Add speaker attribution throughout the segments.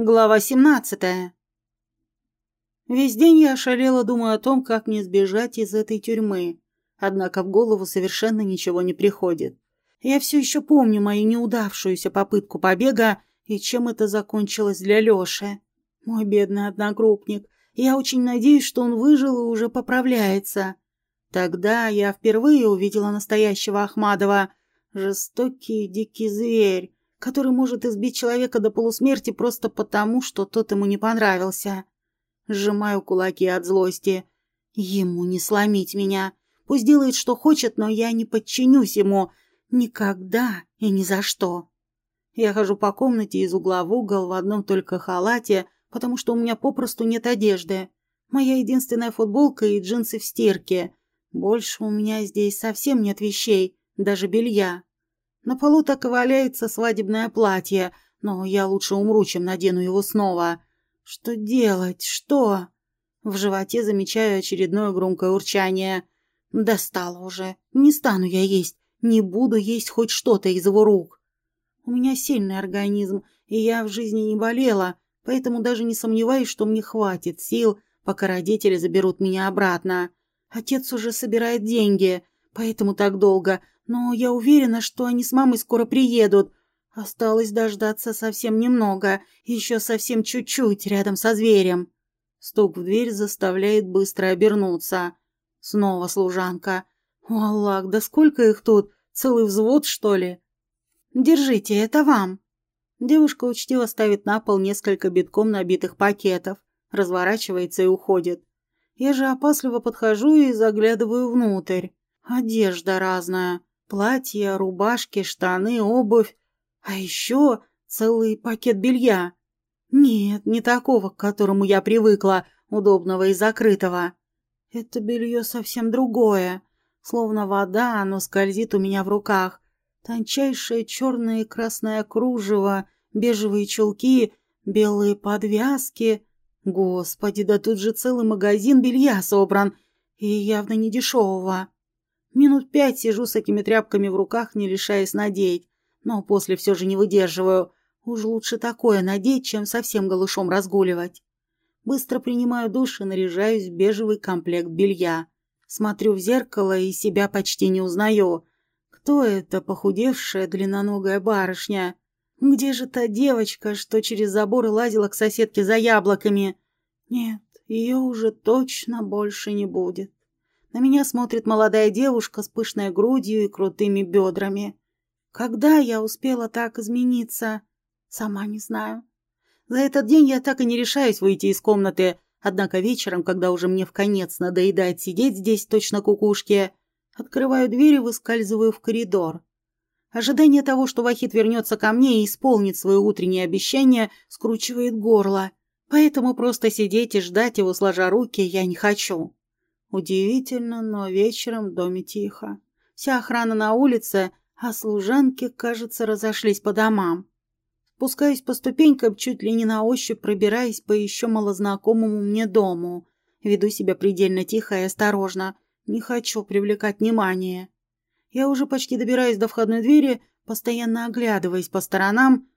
Speaker 1: Глава 17. Весь день я ошалела, думая о том, как мне сбежать из этой тюрьмы. Однако в голову совершенно ничего не приходит. Я все еще помню мою неудавшуюся попытку побега и чем это закончилось для Лёши. Мой бедный одногруппник. Я очень надеюсь, что он выжил и уже поправляется. Тогда я впервые увидела настоящего Ахмадова. Жестокий дикий зверь который может избить человека до полусмерти просто потому, что тот ему не понравился. Сжимаю кулаки от злости. Ему не сломить меня. Пусть делает, что хочет, но я не подчинюсь ему. Никогда и ни за что. Я хожу по комнате из угла в угол в одном только халате, потому что у меня попросту нет одежды. Моя единственная футболка и джинсы в стирке. Больше у меня здесь совсем нет вещей, даже белья. На полу так и валяется свадебное платье, но я лучше умру, чем надену его снова. Что делать? Что? В животе замечаю очередное громкое урчание. Достало уже. Не стану я есть. Не буду есть хоть что-то из его рук. У меня сильный организм, и я в жизни не болела, поэтому даже не сомневаюсь, что мне хватит сил, пока родители заберут меня обратно. Отец уже собирает деньги, поэтому так долго, но я уверена, что они с мамой скоро приедут. Осталось дождаться совсем немного, еще совсем чуть-чуть рядом со зверем. Стук в дверь заставляет быстро обернуться. Снова служанка. О, Аллах, да сколько их тут? Целый взвод, что ли? Держите, это вам. Девушка учтиво ставит на пол несколько битком набитых пакетов, разворачивается и уходит. Я же опасливо подхожу и заглядываю внутрь. Одежда разная. Платья, рубашки, штаны, обувь. А еще целый пакет белья. Нет, не такого, к которому я привыкла, удобного и закрытого. Это белье совсем другое. Словно вода, оно скользит у меня в руках. Тончайшее черное и красное кружево, бежевые чулки, белые подвязки. Господи, да тут же целый магазин белья собран, и явно не дешевого. Минут пять сижу с этими тряпками в руках, не решаясь надеть. Но после все же не выдерживаю. Уж лучше такое надеть, чем совсем голышом разгуливать. Быстро принимаю душ и наряжаюсь в бежевый комплект белья. Смотрю в зеркало и себя почти не узнаю. Кто это похудевшая длинноногая барышня? Где же та девочка, что через заборы лазила к соседке за яблоками? Нет, ее уже точно больше не будет. На меня смотрит молодая девушка с пышной грудью и крутыми бедрами. Когда я успела так измениться? Сама не знаю. За этот день я так и не решаюсь выйти из комнаты, однако вечером, когда уже мне в конец надоедает сидеть здесь точно кукушки, открываю дверь и выскальзываю в коридор. Ожидание того, что Вахид вернется ко мне и исполнит свое утреннее обещание, скручивает горло. Поэтому просто сидеть и ждать его, сложа руки, я не хочу. Удивительно, но вечером в доме тихо. Вся охрана на улице, а служанки, кажется, разошлись по домам. Спускаюсь по ступенькам, чуть ли не на ощупь пробираясь по еще малознакомому мне дому. Веду себя предельно тихо и осторожно. Не хочу привлекать внимание. Я уже почти добираюсь до входной двери, постоянно оглядываясь по сторонам,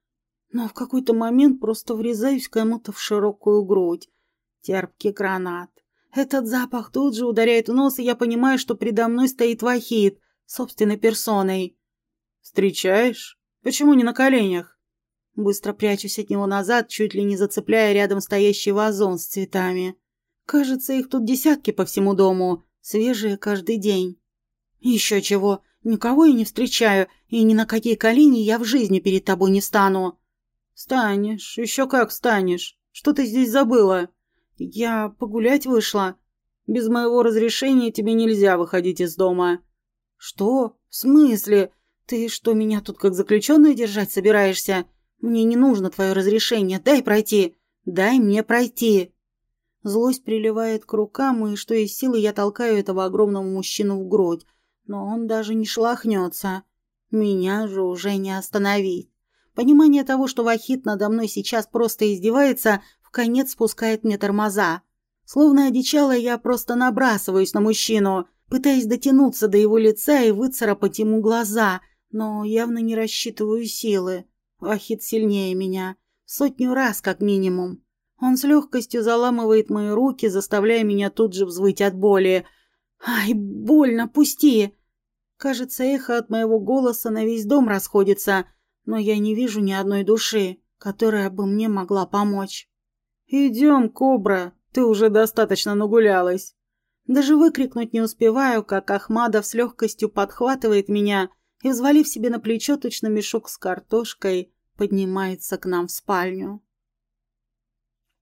Speaker 1: но в какой-то момент просто врезаюсь кому-то в широкую грудь. Терпкий гранат. Этот запах тут же ударяет в нос, и я понимаю, что передо мной стоит Вахид, собственной персоной. «Встречаешь? Почему не на коленях?» Быстро прячусь от него назад, чуть ли не зацепляя рядом стоящий вазон с цветами. Кажется, их тут десятки по всему дому, свежие каждый день. Еще чего, никого я не встречаю, и ни на какие колени я в жизни перед тобой не стану. Станешь, еще как встанешь. Что ты здесь забыла? «Я погулять вышла. Без моего разрешения тебе нельзя выходить из дома». «Что? В смысле? Ты что, меня тут как заключенную держать собираешься? Мне не нужно твое разрешение. Дай пройти. Дай мне пройти». Злость приливает к рукам, и что из силы я толкаю этого огромного мужчину в грудь. Но он даже не шлахнется. Меня же уже не остановить. Понимание того, что Вахит надо мной сейчас просто издевается, конец спускает мне тормоза. Словно одичала, я просто набрасываюсь на мужчину, пытаясь дотянуться до его лица и выцарапать ему глаза, но явно не рассчитываю силы. Вахид сильнее меня. Сотню раз, как минимум. Он с легкостью заламывает мои руки, заставляя меня тут же взвыть от боли. «Ай, больно, пусти!» Кажется, эхо от моего голоса на весь дом расходится, но я не вижу ни одной души, которая бы мне могла помочь. «Идем, кобра, ты уже достаточно нагулялась». Даже выкрикнуть не успеваю, как Ахмадов с легкостью подхватывает меня и, взвалив себе на плечо точно мешок с картошкой, поднимается к нам в спальню.